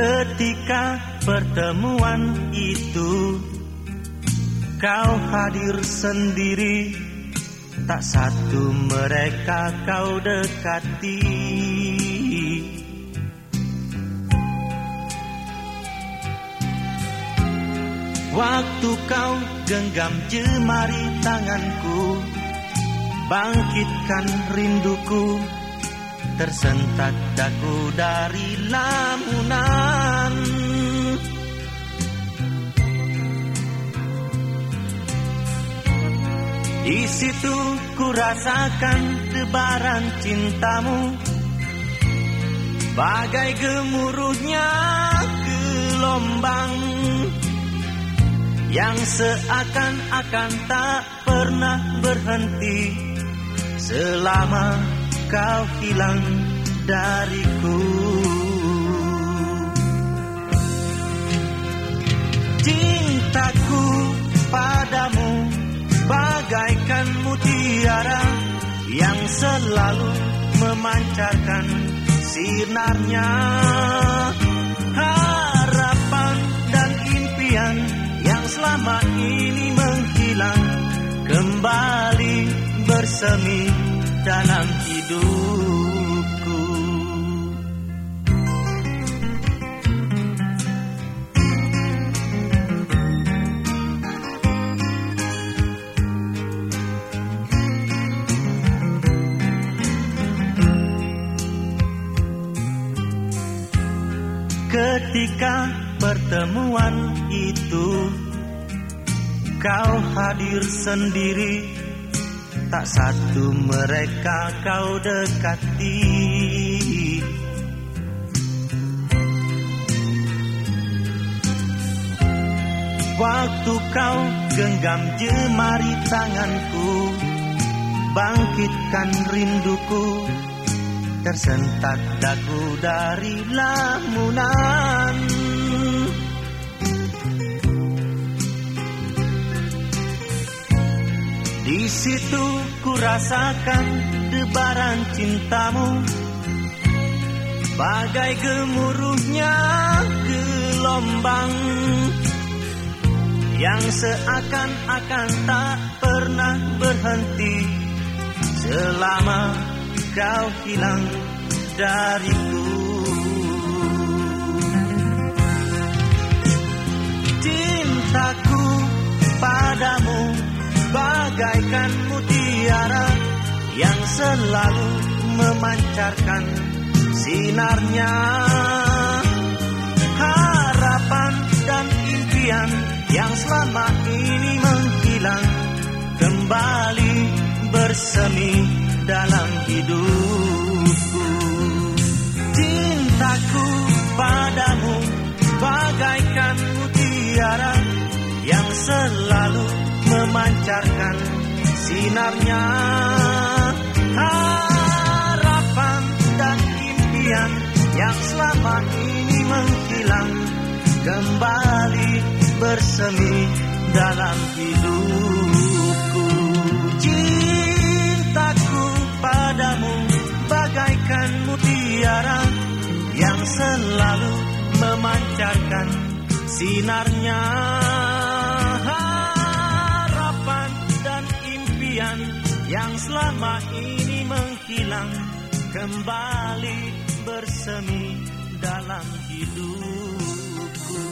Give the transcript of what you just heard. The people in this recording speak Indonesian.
Ketika pertemuan itu. Kau hadir sendiri Tak satu mereka kau dekati. Waktu kau genggam jemari tanganku Bangkitkan rinduku Tersentak daku dari lamunan Di situ ku rasakan debaran cintamu. Bagai gemuruhnya gelombang Yang seakan-akan tak pernah berhenti. Selama kau hilang dariku. Cintaku mutiara Yang selalu memancarkan sinarnya. Harapan dan impian yang selama ini menghilang Kembali bersemi dalam hidupku Ketika pertemuan itu Kau hadir sendiri. Tak satu mereka kau dekati. Waktu kau genggam jemari tanganku Bangkitkan rinduku Tersentak dagu dari lamunan. Di situ ku rasakan debaran cintamu. Bagai gemuruhnya gelombang Yang seakan-akan tak pernah berhenti Selama kau hilang dariku. Cintaku padamu bagaikan mutiara yang selalu memancarkan sinarnya. Harapan dan impian yang selama ini menghilang kembali bersemi dalam hidupku. Cintaku padamu bagaikan mutiara yang selalu memancarkan sinarnya. Harapan dan impian yang selama ini menghilang kembali bersemi dalam hidupku memancarkan sinarnya yang selama ini menghilang kembali bersemi dalam hidupku.